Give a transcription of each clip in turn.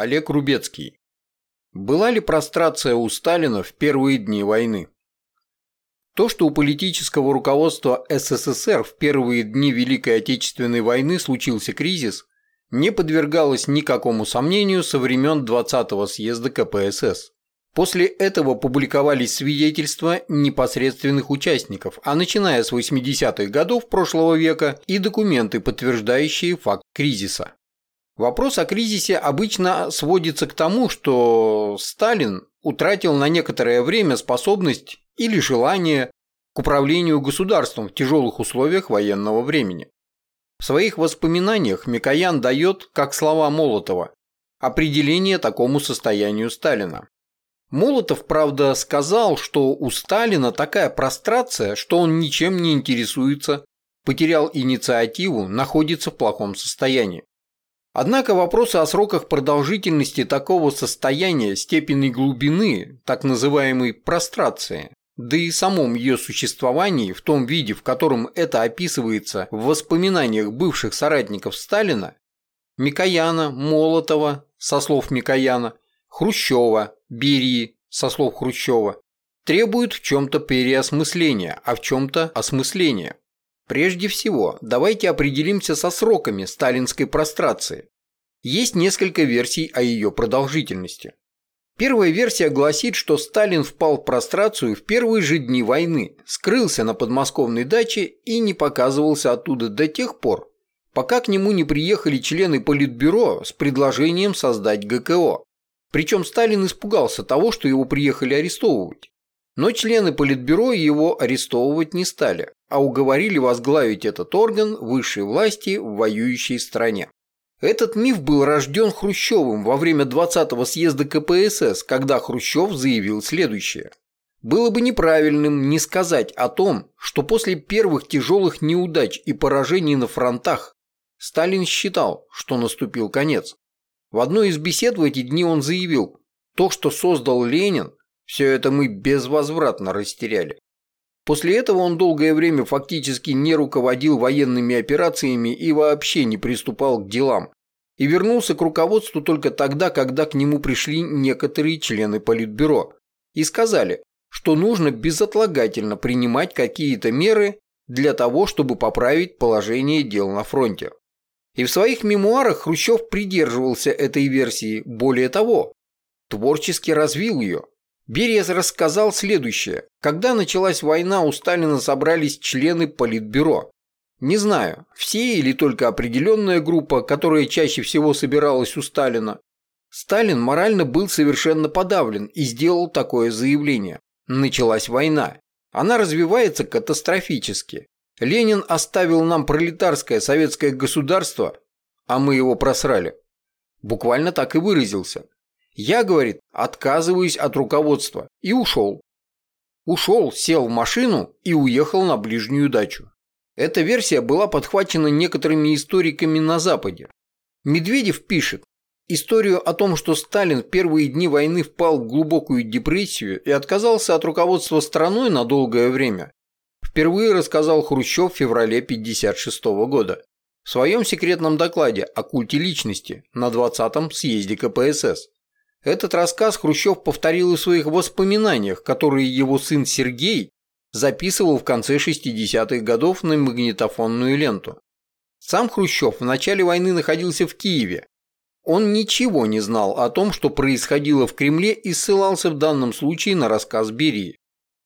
Олег Рубецкий. Была ли прострация у Сталина в первые дни войны? То, что у политического руководства СССР в первые дни Великой Отечественной войны случился кризис, не подвергалось никакому сомнению со времен 20-го съезда КПСС. После этого публиковались свидетельства непосредственных участников, а начиная с 80-х годов прошлого века и документы, подтверждающие факт кризиса. Вопрос о кризисе обычно сводится к тому, что Сталин утратил на некоторое время способность или желание к управлению государством в тяжелых условиях военного времени. В своих воспоминаниях Микоян дает, как слова Молотова, определение такому состоянию Сталина. Молотов, правда, сказал, что у Сталина такая прострация, что он ничем не интересуется, потерял инициативу, находится в плохом состоянии. Однако вопросы о сроках продолжительности такого состояния, степени глубины, так называемой прострации, да и самом ее существовании в том виде, в котором это описывается в воспоминаниях бывших соратников Сталина, Микояна, Молотова, со слов Микояна, Хрущева, Берии, со слов Хрущева, требуют в чем-то переосмысления, а в чем-то осмысления. Прежде всего, давайте определимся со сроками сталинской прострации. Есть несколько версий о ее продолжительности. Первая версия гласит, что Сталин впал в прострацию в первые же дни войны, скрылся на подмосковной даче и не показывался оттуда до тех пор, пока к нему не приехали члены Политбюро с предложением создать ГКО. Причем Сталин испугался того, что его приехали арестовывать. Но члены Политбюро его арестовывать не стали, а уговорили возглавить этот орган высшей власти в воюющей стране. Этот миф был рожден Хрущевым во время 20-го съезда КПСС, когда Хрущев заявил следующее. Было бы неправильным не сказать о том, что после первых тяжелых неудач и поражений на фронтах Сталин считал, что наступил конец. В одной из бесед в эти дни он заявил, то, что создал Ленин, все это мы безвозвратно растеряли. После этого он долгое время фактически не руководил военными операциями и вообще не приступал к делам. И вернулся к руководству только тогда, когда к нему пришли некоторые члены Политбюро и сказали, что нужно безотлагательно принимать какие-то меры для того, чтобы поправить положение дел на фронте. И в своих мемуарах Хрущев придерживался этой версии, более того, творчески развил ее. Берия рассказал следующее. Когда началась война, у Сталина собрались члены Политбюро. Не знаю, все или только определенная группа, которая чаще всего собиралась у Сталина. Сталин морально был совершенно подавлен и сделал такое заявление. Началась война. Она развивается катастрофически. Ленин оставил нам пролетарское советское государство, а мы его просрали. Буквально так и выразился. Я, говорит, отказываюсь от руководства. И ушел. Ушел, сел в машину и уехал на ближнюю дачу. Эта версия была подхвачена некоторыми историками на Западе. Медведев пишет, историю о том, что Сталин в первые дни войны впал в глубокую депрессию и отказался от руководства страной на долгое время, впервые рассказал Хрущев в феврале 1956 года в своем секретном докладе о культе личности на 20-м съезде КПСС. Этот рассказ Хрущев повторил в своих воспоминаниях, которые его сын Сергей записывал в конце 60-х годов на магнитофонную ленту. Сам Хрущев в начале войны находился в Киеве. Он ничего не знал о том, что происходило в Кремле и ссылался в данном случае на рассказ Берии.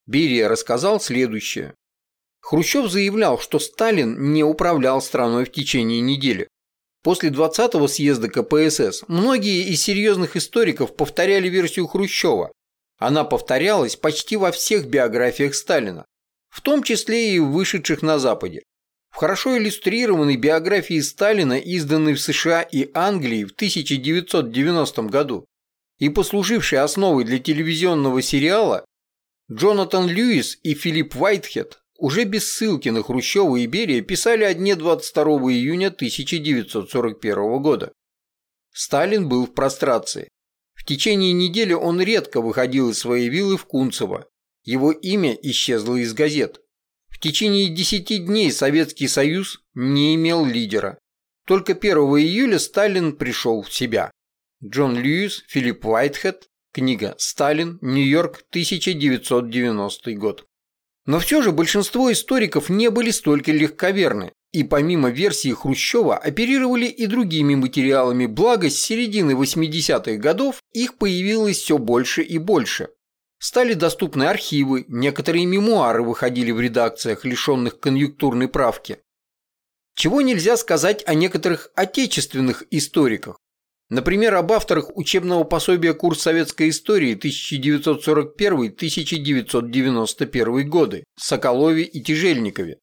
Берия рассказал следующее. Хрущев заявлял, что Сталин не управлял страной в течение недели. После 20-го съезда КПСС многие из серьезных историков повторяли версию Хрущева. Она повторялась почти во всех биографиях Сталина, в том числе и вышедших на Западе. В хорошо иллюстрированной биографии Сталина, изданной в США и Англии в 1990 году и послужившей основой для телевизионного сериала, Джонатан Льюис и Филипп Уайтхед уже без ссылки на Хрущева и Берия писали о дне 22 июня 1941 года. Сталин был в прострации. В течение недели он редко выходил из своей виллы в Кунцево. Его имя исчезло из газет. В течение 10 дней Советский Союз не имел лидера. Только 1 июля Сталин пришел в себя. Джон Льюис, Филипп Уайтхед, книга «Сталин. Нью-Йорк, 1990 год». Но все же большинство историков не были столько легковерны, и помимо версии Хрущева оперировали и другими материалами, благо с середины 80-х годов их появилось все больше и больше. Стали доступны архивы, некоторые мемуары выходили в редакциях, лишенных конъюнктурной правки. Чего нельзя сказать о некоторых отечественных историках. Например, об авторах учебного пособия «Курс советской истории» 1941-1991 годы Соколове и Тяжельникове,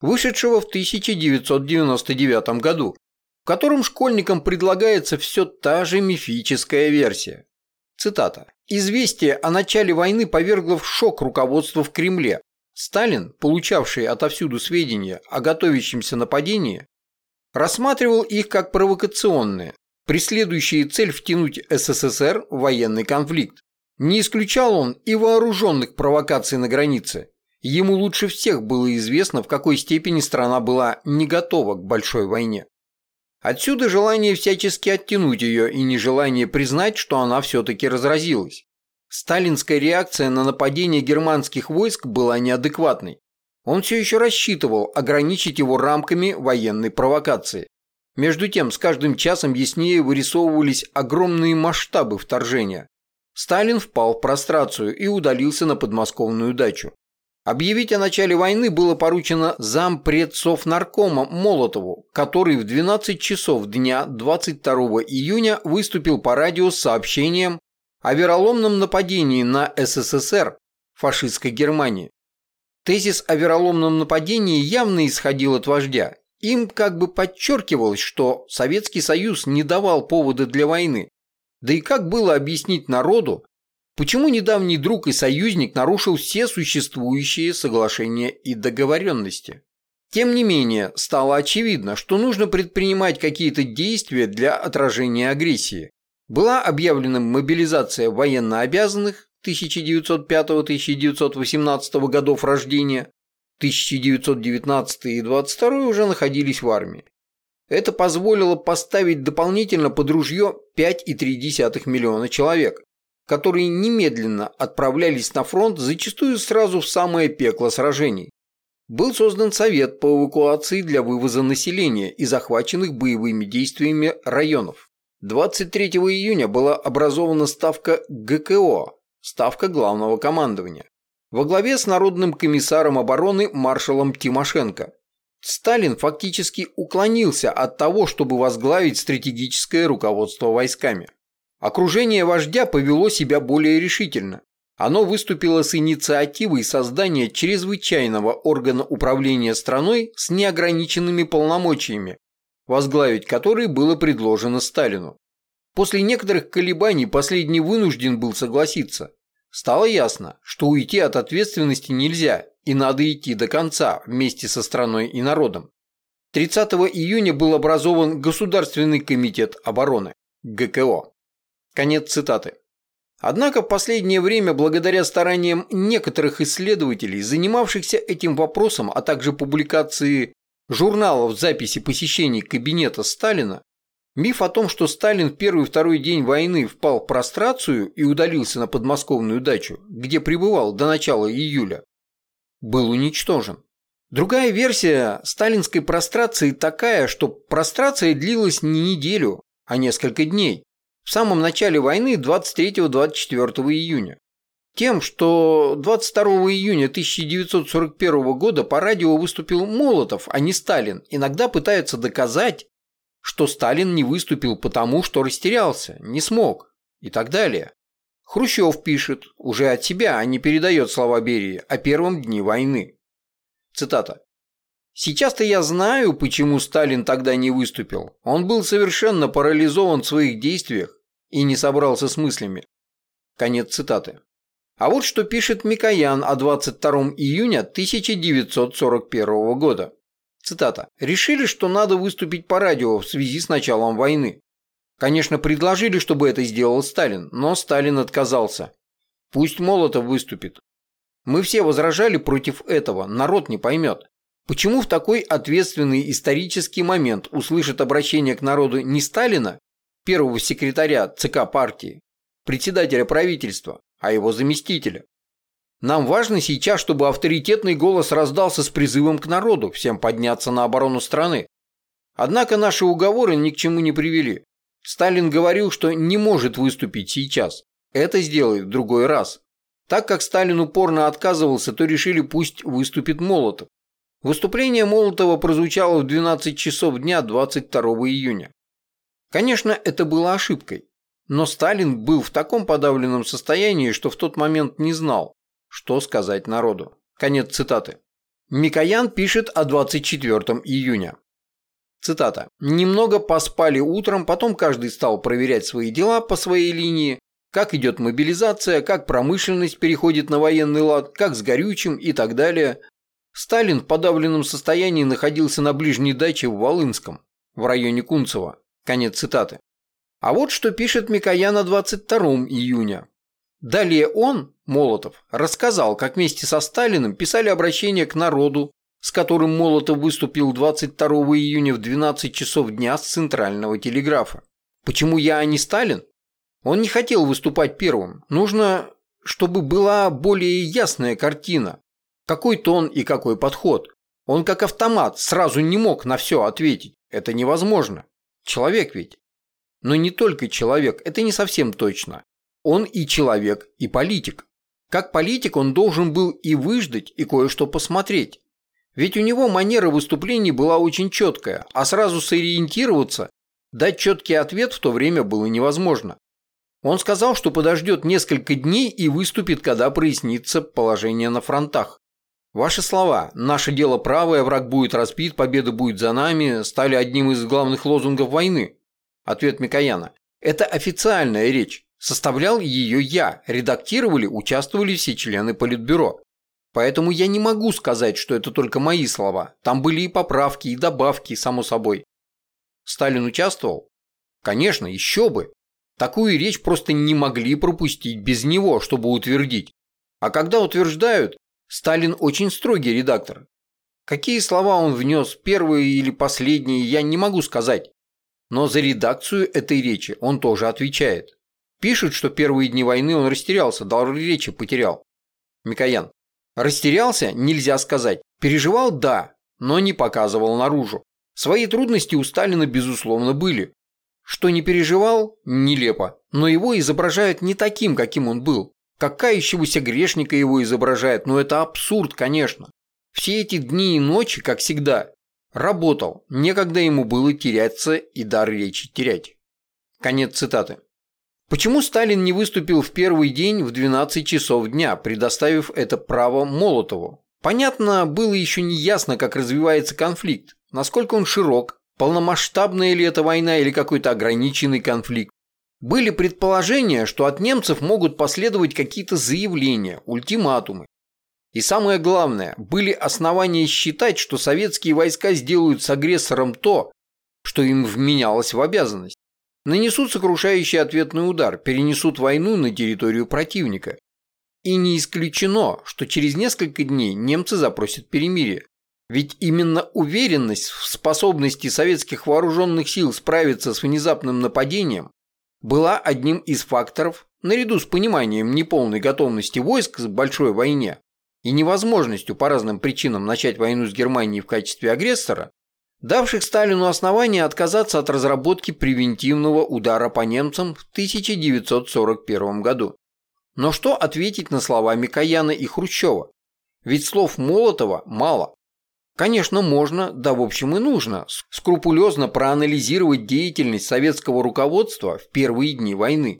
вышедшего в 1999 году, в котором школьникам предлагается все та же мифическая версия. Цитата. «Известие о начале войны повергло в шок руководство в Кремле. Сталин, получавший отовсюду сведения о готовящемся нападении, рассматривал их как провокационные, преследующие цель втянуть СССР в военный конфликт. Не исключал он и вооруженных провокаций на границе. Ему лучше всех было известно, в какой степени страна была не готова к большой войне. Отсюда желание всячески оттянуть ее и нежелание признать, что она все-таки разразилась. Сталинская реакция на нападение германских войск была неадекватной. Он все еще рассчитывал ограничить его рамками военной провокации. Между тем, с каждым часом яснее вырисовывались огромные масштабы вторжения. Сталин впал в прострацию и удалился на подмосковную дачу. Объявить о начале войны было поручено зампредсовнаркома Молотову, который в 12 часов дня 22 июня выступил по радио с сообщением о вероломном нападении на СССР фашистской Германии. Тезис о вероломном нападении явно исходил от вождя. Им как бы подчеркивалось, что Советский Союз не давал повода для войны. Да и как было объяснить народу, Почему недавний друг и союзник нарушил все существующие соглашения и договоренности? Тем не менее, стало очевидно, что нужно предпринимать какие-то действия для отражения агрессии. Была объявлена мобилизация военнообязанных 1905-1918 годов рождения, 1919 и 22 уже находились в армии. Это позволило поставить дополнительно под ружье 5,3 миллиона человек которые немедленно отправлялись на фронт зачастую сразу в самое пекло сражений. Был создан совет по эвакуации для вывоза населения и захваченных боевыми действиями районов. 23 июня была образована ставка ГКО, ставка главного командования, во главе с народным комиссаром обороны маршалом Тимошенко. Сталин фактически уклонился от того, чтобы возглавить стратегическое руководство войсками. Окружение вождя повело себя более решительно. Оно выступило с инициативой создания чрезвычайного органа управления страной с неограниченными полномочиями, возглавить который было предложено Сталину. После некоторых колебаний последний вынужден был согласиться. Стало ясно, что уйти от ответственности нельзя и надо идти до конца вместе со страной и народом. 30 июня был образован Государственный комитет обороны, ГКО. Конец цитаты. Однако в последнее время, благодаря стараниям некоторых исследователей, занимавшихся этим вопросом, а также публикации журналов записи посещений кабинета Сталина, миф о том, что Сталин в первый и второй день войны впал в прострацию и удалился на подмосковную дачу, где пребывал до начала июля, был уничтожен. Другая версия сталинской прострации такая, что прострация длилась не неделю, а несколько дней, в самом начале войны 23-24 июня. Тем, что 22 июня 1941 года по радио выступил Молотов, а не Сталин, иногда пытаются доказать, что Сталин не выступил потому, что растерялся, не смог и так далее. Хрущев пишет, уже от себя, а не передает слова Берии, о первом дне войны. Цитата. Сейчас-то я знаю, почему Сталин тогда не выступил. Он был совершенно парализован в своих действиях и не собрался с мыслями. Конец цитаты. А вот что пишет Микоян о 22 июня 1941 года. Цитата. «Решили, что надо выступить по радио в связи с началом войны. Конечно, предложили, чтобы это сделал Сталин, но Сталин отказался. Пусть Молотов выступит. Мы все возражали против этого, народ не поймет. Почему в такой ответственный исторический момент услышит обращение к народу не Сталина, первого секретаря ЦК партии, председателя правительства, а его заместителя. Нам важно сейчас, чтобы авторитетный голос раздался с призывом к народу, всем подняться на оборону страны. Однако наши уговоры ни к чему не привели. Сталин говорил, что не может выступить сейчас. Это сделает в другой раз. Так как Сталин упорно отказывался, то решили, пусть выступит Молотов. Выступление Молотова прозвучало в 12 часов дня 22 июня. Конечно, это было ошибкой. Но Сталин был в таком подавленном состоянии, что в тот момент не знал, что сказать народу. Конец цитаты. Микоян пишет о 24 июня. Цитата. «Немного поспали утром, потом каждый стал проверять свои дела по своей линии, как идет мобилизация, как промышленность переходит на военный лад, как с горючим и так далее. Сталин в подавленном состоянии находился на ближней даче в Волынском, в районе Кунцево. Конец цитаты. А вот что пишет Микояна 22 июня. Далее он, Молотов, рассказал, как вместе со Сталиным писали обращение к народу, с которым Молотов выступил 22 июня в 12 часов дня с центрального телеграфа. Почему я, а не Сталин? Он не хотел выступать первым. Нужно, чтобы была более ясная картина, какой тон и какой подход? Он как автомат сразу не мог на все ответить. Это невозможно. Человек ведь. Но не только человек, это не совсем точно. Он и человек, и политик. Как политик он должен был и выждать, и кое-что посмотреть. Ведь у него манера выступлений была очень четкая, а сразу сориентироваться, дать четкий ответ в то время было невозможно. Он сказал, что подождет несколько дней и выступит, когда прояснится положение на фронтах. Ваши слова «наше дело правое, враг будет разбит, победа будет за нами» стали одним из главных лозунгов войны. Ответ Микояна. Это официальная речь. Составлял ее я, редактировали, участвовали все члены Политбюро. Поэтому я не могу сказать, что это только мои слова. Там были и поправки, и добавки, само собой. Сталин участвовал? Конечно, еще бы. Такую речь просто не могли пропустить без него, чтобы утвердить. А когда утверждают, Сталин очень строгий редактор. Какие слова он внес, первые или последние, я не могу сказать. Но за редакцию этой речи он тоже отвечает. Пишут, что первые дни войны он растерялся, дар речи потерял. Микоян. Растерялся, нельзя сказать. Переживал, да, но не показывал наружу. Свои трудности у Сталина, безусловно, были. Что не переживал – нелепо, но его изображают не таким, каким он был. Как кающегося грешника его изображает, но это абсурд, конечно. Все эти дни и ночи, как всегда, работал, некогда ему было теряться и дар речи терять. Конец цитаты. Почему Сталин не выступил в первый день в 12 часов дня, предоставив это право Молотову? Понятно, было еще не ясно, как развивается конфликт, насколько он широк, полномасштабная ли это война или какой-то ограниченный конфликт. Были предположения, что от немцев могут последовать какие-то заявления, ультиматумы. И самое главное, были основания считать, что советские войска сделают с агрессором то, что им вменялось в обязанность. Нанесут сокрушающий ответный удар, перенесут войну на территорию противника. И не исключено, что через несколько дней немцы запросят перемирие. Ведь именно уверенность в способности советских вооруженных сил справиться с внезапным нападением была одним из факторов, наряду с пониманием неполной готовности войск к большой войне и невозможностью по разным причинам начать войну с Германией в качестве агрессора, давших Сталину основание отказаться от разработки превентивного удара по немцам в 1941 году. Но что ответить на слова Микояна и Хрущева? Ведь слов Молотова мало. Конечно, можно, да в общем и нужно, скрупулезно проанализировать деятельность советского руководства в первые дни войны.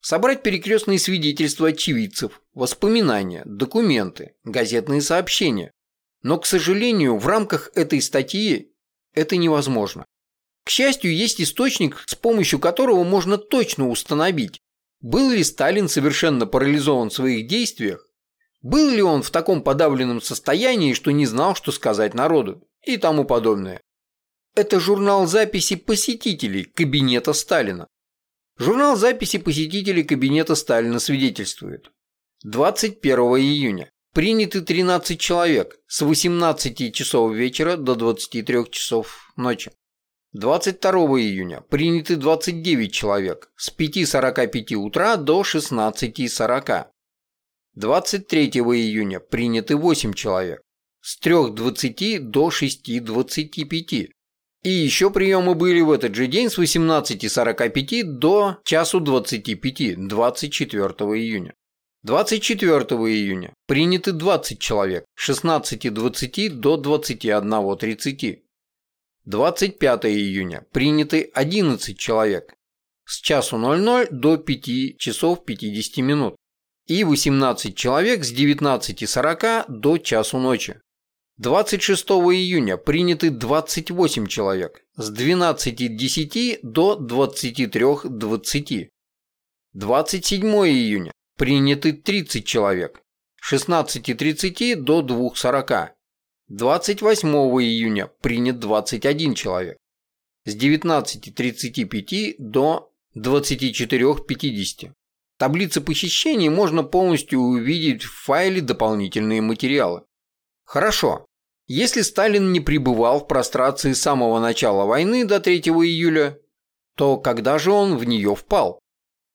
Собрать перекрестные свидетельства очевидцев, воспоминания, документы, газетные сообщения. Но, к сожалению, в рамках этой статьи это невозможно. К счастью, есть источник, с помощью которого можно точно установить, был ли Сталин совершенно парализован в своих действиях был ли он в таком подавленном состоянии, что не знал, что сказать народу и тому подобное. Это журнал записи посетителей кабинета Сталина. Журнал записи посетителей кабинета Сталина свидетельствует. 21 июня. Приняты 13 человек с 18 часов вечера до 23 часов ночи. 22 июня приняты 29 человек с 5.45 утра до 16.40. 23 июня приняты 8 человек с 3.20 до 6.25. И еще приемы были в этот же день с 18.45 до часу 25, 24 июня. 24 июня. Приняты 20 человек. С 16.20 до 21.30. 25 июня. Приняты 11 человек. С часу 00 до 5 часов 50 минут. И 18 человек с 19.40 до часу ночи. 26 июня. Приняты 28 человек. С 12.10 до 23.20. 27 июня приняты 30 человек с 16.30 до 2.40. 28 июня принят 21 человек с 19.35 до 24.50. Таблицы посещений можно полностью увидеть в файле «Дополнительные материалы». Хорошо. Если Сталин не пребывал в прострации с самого начала войны до 3 июля, то когда же он в нее впал?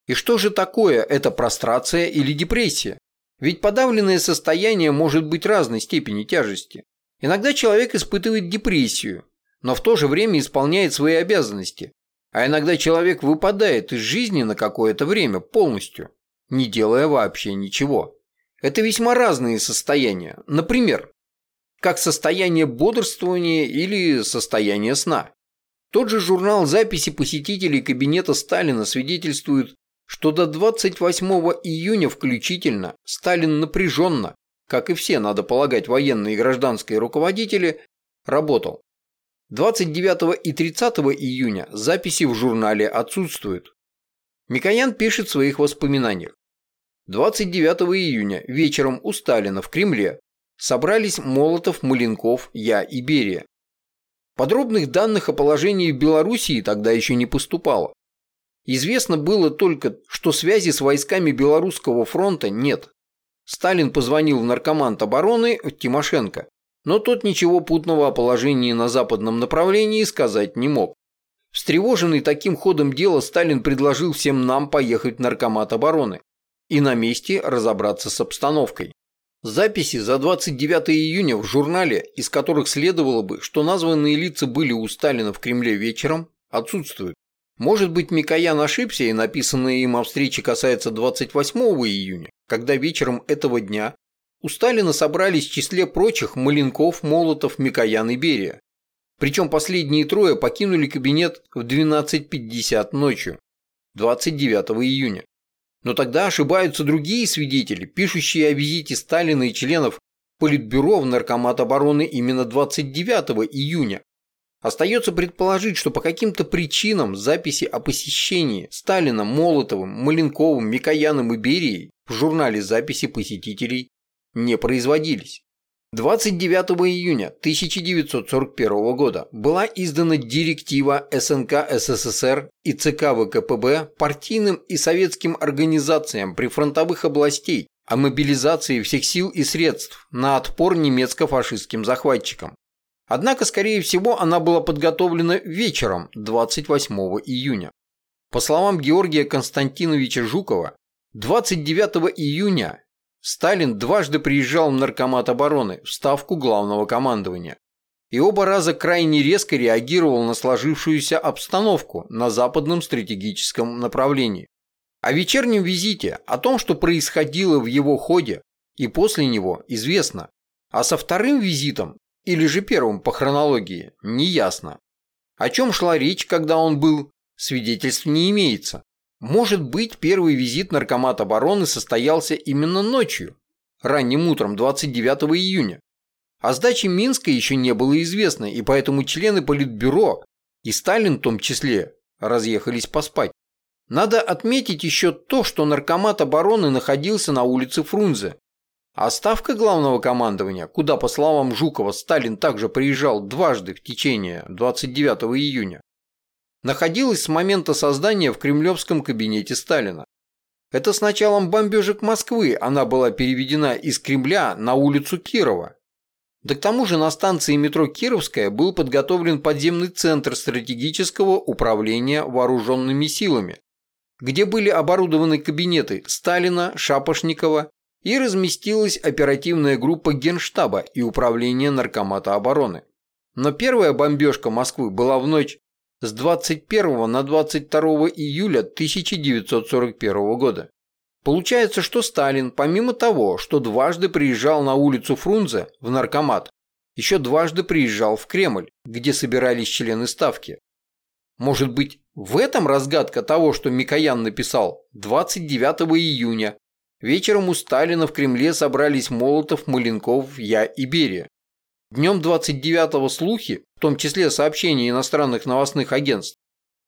И что же такое эта прострация или депрессия? Ведь подавленное состояние может быть разной степени тяжести. Иногда человек испытывает депрессию, но в то же время исполняет свои обязанности. А иногда человек выпадает из жизни на какое-то время полностью, не делая вообще ничего. Это весьма разные состояния. Например, как состояние бодрствования или состояние сна. Тот же журнал записи посетителей кабинета Сталина свидетельствует, что до 28 июня включительно Сталин напряженно, как и все, надо полагать, военные и гражданские руководители, работал. 29 и 30 июня записи в журнале отсутствуют. Микоян пишет в своих воспоминаниях. 29 июня вечером у Сталина в Кремле собрались Молотов, Маленков, я и Берия. Подробных данных о положении в Белоруссии тогда еще не поступало. Известно было только, что связи с войсками Белорусского фронта нет. Сталин позвонил в наркомант обороны Тимошенко, но тот ничего путного о положении на западном направлении сказать не мог. Встревоженный таким ходом дела, Сталин предложил всем нам поехать в наркомат обороны и на месте разобраться с обстановкой. Записи за 29 июня в журнале, из которых следовало бы, что названные лица были у Сталина в Кремле вечером, отсутствуют. Может быть, Микоян ошибся, и написанное им о встрече касается 28 июня, когда вечером этого дня у Сталина собрались в числе прочих Маленков, Молотов, Микоян и Берия. Причем последние трое покинули кабинет в 12.50 ночью, 29 июня. Но тогда ошибаются другие свидетели, пишущие о визите Сталина и членов Политбюро в Наркомат обороны именно 29 июня, Остается предположить, что по каким-то причинам записи о посещении Сталина, Молотовым, Маленковым, Микояном и Берией в журнале записи посетителей не производились. 29 июня 1941 года была издана директива СНК СССР и ЦК ВКПБ партийным и советским организациям прифронтовых областей о мобилизации всех сил и средств на отпор немецко-фашистским захватчикам. Однако, скорее всего, она была подготовлена вечером 28 июня. По словам Георгия Константиновича Жукова, 29 июня Сталин дважды приезжал в Наркомат обороны в ставку главного командования. И оба раза крайне резко реагировал на сложившуюся обстановку на западном стратегическом направлении. О вечернем визите, о том, что происходило в его ходе и после него, известно. А со вторым визитом или же первым по хронологии, неясно. О чем шла речь, когда он был, свидетельств не имеется. Может быть, первый визит наркомат обороны состоялся именно ночью, ранним утром 29 июня. О сдаче Минска еще не было известно, и поэтому члены Политбюро, и Сталин в том числе, разъехались поспать. Надо отметить еще то, что наркомат обороны находился на улице Фрунзе, а ставка главного командования, куда, по словам Жукова, Сталин также приезжал дважды в течение 29 июня, находилась с момента создания в кремлевском кабинете Сталина. Это с началом бомбежек Москвы она была переведена из Кремля на улицу Кирова. Да к тому же на станции метро Кировская был подготовлен подземный центр стратегического управления вооруженными силами, где были оборудованы кабинеты Сталина, Шапошникова и разместилась оперативная группа Генштаба и управления Наркомата обороны. Но первая бомбежка Москвы была в ночь с 21 на 22 июля 1941 года. Получается, что Сталин, помимо того, что дважды приезжал на улицу Фрунзе в наркомат, еще дважды приезжал в Кремль, где собирались члены Ставки. Может быть, в этом разгадка того, что Микоян написал 29 июня. Вечером у Сталина в Кремле собрались Молотов, Маленков, я и Берия. Днем 29-го слухи, в том числе сообщения иностранных новостных агентств,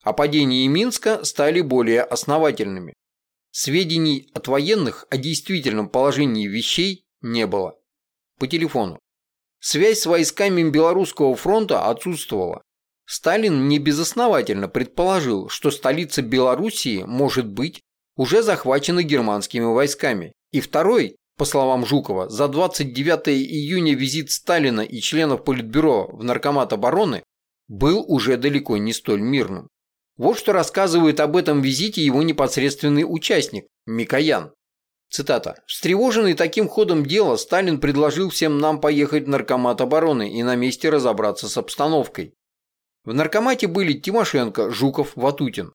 о падении Минска стали более основательными. Сведений от военных о действительном положении вещей не было. По телефону. Связь с войсками Белорусского фронта отсутствовала. Сталин небезосновательно предположил, что столица Белоруссии может быть уже захвачена германскими войсками. И второй, по словам Жукова, за 29 июня визит Сталина и членов Политбюро в Наркомат обороны был уже далеко не столь мирным. Вот что рассказывает об этом визите его непосредственный участник – Микоян. Цитата. «Встревоженный таким ходом дела, Сталин предложил всем нам поехать в Наркомат обороны и на месте разобраться с обстановкой. В Наркомате были Тимошенко, Жуков, Ватутин.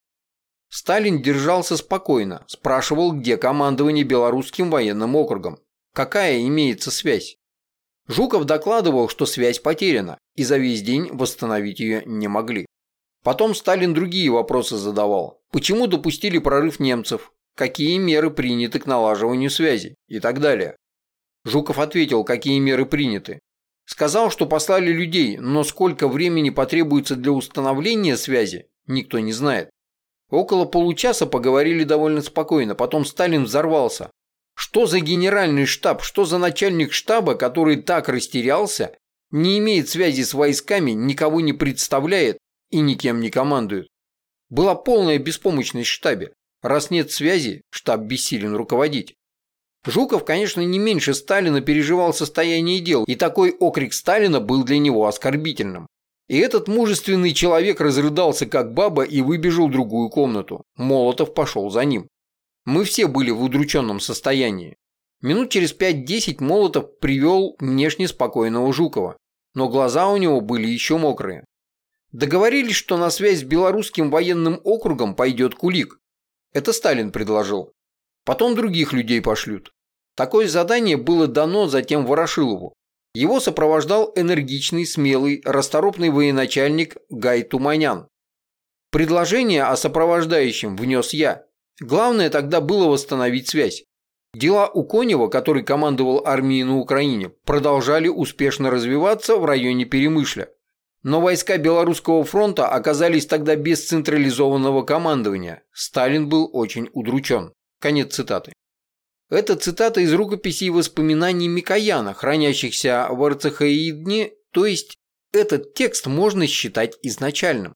Сталин держался спокойно, спрашивал, где командование Белорусским военным округом, какая имеется связь. Жуков докладывал, что связь потеряна, и за весь день восстановить ее не могли. Потом Сталин другие вопросы задавал. Почему допустили прорыв немцев? Какие меры приняты к налаживанию связи? И так далее. Жуков ответил, какие меры приняты. Сказал, что послали людей, но сколько времени потребуется для установления связи, никто не знает. Около получаса поговорили довольно спокойно, потом Сталин взорвался. Что за генеральный штаб, что за начальник штаба, который так растерялся, не имеет связи с войсками, никого не представляет, и никем не командуют. Была полная беспомощность в штабе. Раз нет связи, штаб бессилен руководить. Жуков, конечно, не меньше Сталина переживал состояние дел, и такой окрик Сталина был для него оскорбительным. И этот мужественный человек разрыдался как баба и выбежал в другую комнату. Молотов пошел за ним. Мы все были в удрученном состоянии. Минут через 5-10 Молотов привел внешне спокойного Жукова, но глаза у него были еще мокрые. Договорились, что на связь с белорусским военным округом пойдет Кулик. Это Сталин предложил. Потом других людей пошлют. Такое задание было дано затем Ворошилову. Его сопровождал энергичный, смелый, расторопный военачальник Гай Туманян. Предложение о сопровождающем внес я. Главное тогда было восстановить связь. Дела у Конева, который командовал армией на Украине, продолжали успешно развиваться в районе Перемышля. Но войска Белорусского фронта оказались тогда без централизованного командования. Сталин был очень удручен. Конец цитаты. Это цитата из рукописей воспоминаний Микояна, хранящихся в Арцехаидне, то есть этот текст можно считать изначальным.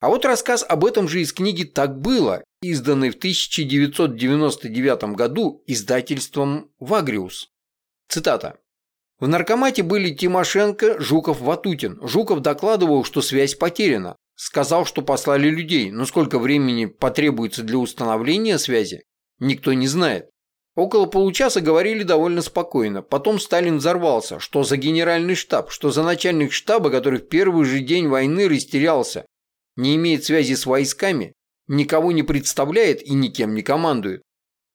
А вот рассказ об этом же из книги «Так было», изданной в 1999 году издательством «Вагриус». Цитата. В наркомате были Тимошенко, Жуков, Ватутин. Жуков докладывал, что связь потеряна. Сказал, что послали людей, но сколько времени потребуется для установления связи, никто не знает. Около получаса говорили довольно спокойно. Потом Сталин взорвался. Что за генеральный штаб? Что за начальник штаба, который в первый же день войны растерялся? Не имеет связи с войсками? Никого не представляет и никем не командует?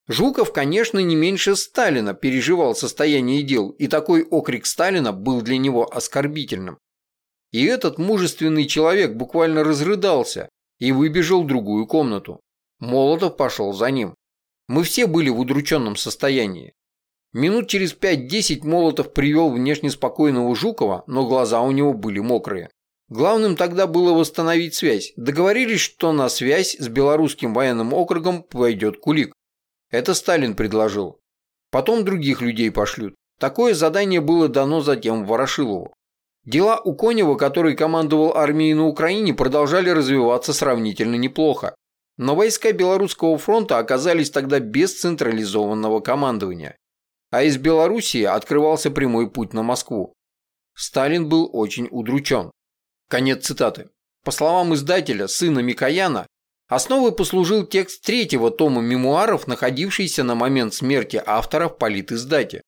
Жуков, конечно, не меньше Сталина переживал состояние дел, и такой окрик Сталина был для него оскорбительным. И этот мужественный человек буквально разрыдался и выбежал в другую комнату. Молотов пошел за ним. Мы все были в удрученном состоянии. Минут через 5-10 Молотов привел внешне спокойного Жукова, но глаза у него были мокрые. Главным тогда было восстановить связь. Договорились, что на связь с Белорусским военным округом пойдет Кулик. Это Сталин предложил. Потом других людей пошлют. Такое задание было дано затем Ворошилову. Дела у Конева, который командовал армией на Украине, продолжали развиваться сравнительно неплохо. Но войска Белорусского фронта оказались тогда без централизованного командования. А из Белоруссии открывался прямой путь на Москву. Сталин был очень удручен. Конец цитаты. По словам издателя, сына Микояна, основой послужил текст третьего тома мемуаров, находившийся на момент смерти автора в политиздате.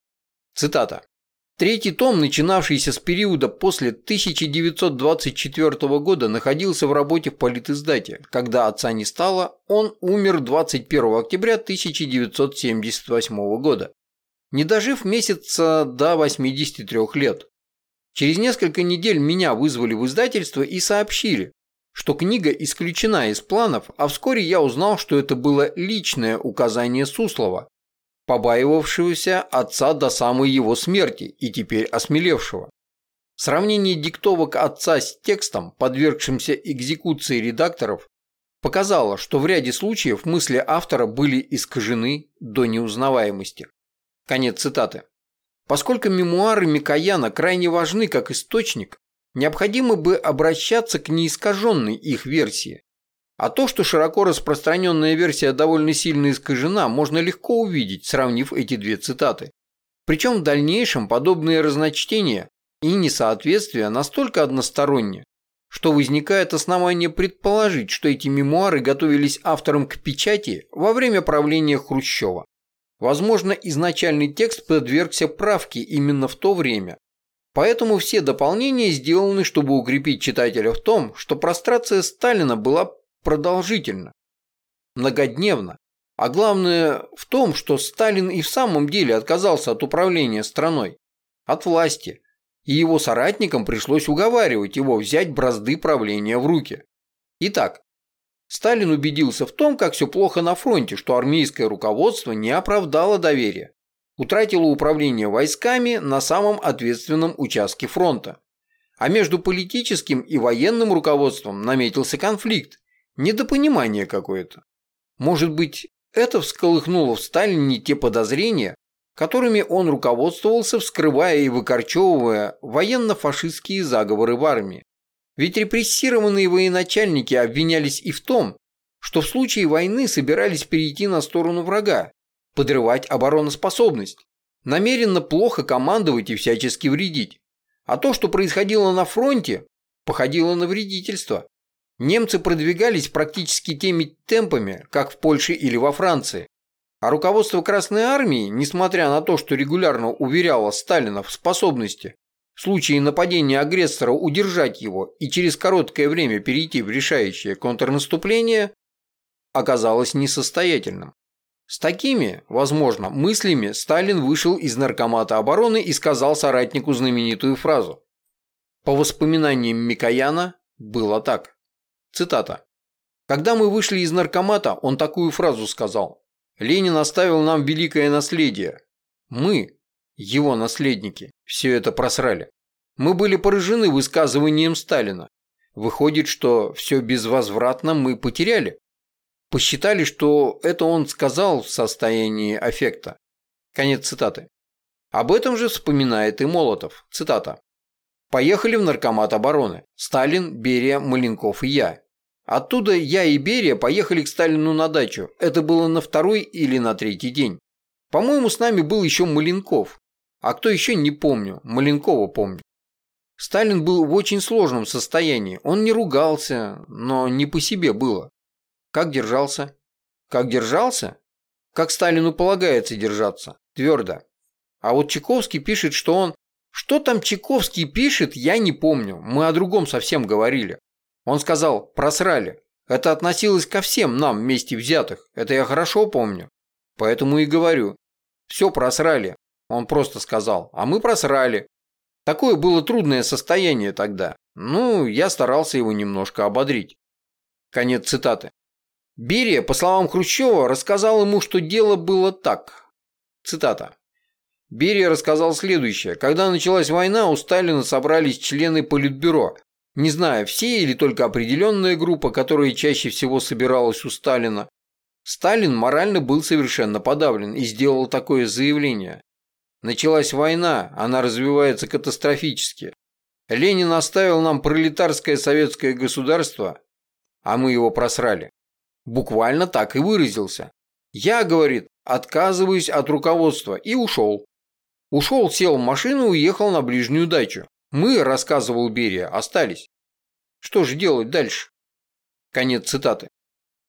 Цитата. Третий том, начинавшийся с периода после 1924 года, находился в работе в политиздате. Когда отца не стало, он умер 21 октября 1978 года, не дожив месяца до 83 лет. Через несколько недель меня вызвали в издательство и сообщили, что книга исключена из планов, а вскоре я узнал, что это было личное указание Суслова, побаивавшегося отца до самой его смерти и теперь осмелевшего. Сравнение диктовок отца с текстом, подвергшимся экзекуции редакторов, показало, что в ряде случаев мысли автора были искажены до неузнаваемости. Конец цитаты. Поскольку мемуары Микояна крайне важны как источник, необходимо бы обращаться к неискаженной их версии, а то, что широко распространенная версия довольно сильно искажена, можно легко увидеть, сравнив эти две цитаты. Причем в дальнейшем подобные разночтения и несоответствия настолько односторонние, что возникает основание предположить, что эти мемуары готовились автором к печати во время правления Хрущева. Возможно, изначальный текст подвергся правке именно в то время. Поэтому все дополнения сделаны, чтобы укрепить читателя в том, что прострация Сталина была продолжительно, многодневно. А главное в том, что Сталин и в самом деле отказался от управления страной, от власти, и его соратникам пришлось уговаривать его взять бразды правления в руки. Итак, Сталин убедился в том, как все плохо на фронте, что армейское руководство не оправдало доверия, утратило управление войсками на самом ответственном участке фронта. А между политическим и военным руководством наметился конфликт, Недопонимание какое-то. Может быть, это всколыхнуло в Сталине те подозрения, которыми он руководствовался, вскрывая и выкорчевывая военно-фашистские заговоры в армии. Ведь репрессированные военачальники обвинялись и в том, что в случае войны собирались перейти на сторону врага, подрывать обороноспособность, намеренно плохо командовать и всячески вредить. А то, что происходило на фронте, походило на вредительство. Немцы продвигались практически теми темпами, как в Польше или во Франции. А руководство Красной Армии, несмотря на то, что регулярно уверяло Сталина в способности в случае нападения агрессора удержать его и через короткое время перейти в решающее контрнаступление, оказалось несостоятельным. С такими, возможно, мыслями Сталин вышел из Наркомата обороны и сказал соратнику знаменитую фразу. По воспоминаниям Микояна, было так. Цитата. «Когда мы вышли из наркомата, он такую фразу сказал. Ленин оставил нам великое наследие. Мы, его наследники, все это просрали. Мы были поражены высказыванием Сталина. Выходит, что все безвозвратно мы потеряли. Посчитали, что это он сказал в состоянии аффекта. Конец цитаты. Об этом же вспоминает и Молотов. Цитата. «Поехали в наркомат обороны. Сталин, Берия, Маленков и я. Оттуда я и Берия поехали к Сталину на дачу. Это было на второй или на третий день. По-моему, с нами был еще Маленков. А кто еще, не помню. Маленкова помню. Сталин был в очень сложном состоянии. Он не ругался, но не по себе было. Как держался? Как держался? Как Сталину полагается держаться. Твердо. А вот Чайковский пишет, что он... Что там Чайковский пишет, я не помню. Мы о другом совсем говорили. Он сказал «просрали». Это относилось ко всем нам вместе взятых. Это я хорошо помню. Поэтому и говорю. Все просрали. Он просто сказал. А мы просрали. Такое было трудное состояние тогда. Ну, я старался его немножко ободрить. Конец цитаты. Берия, по словам Хрущева, рассказал ему, что дело было так. Цитата. Берия рассказал следующее. Когда началась война, у Сталина собрались члены Политбюро, не знаю, все или только определенная группа, которая чаще всего собиралась у Сталина. Сталин морально был совершенно подавлен и сделал такое заявление. Началась война, она развивается катастрофически. Ленин оставил нам пролетарское советское государство, а мы его просрали. Буквально так и выразился. Я, говорит, отказываюсь от руководства и ушел. Ушел, сел в машину и уехал на ближнюю дачу. Мы, рассказывал Берия, остались. Что же делать дальше? Конец цитаты.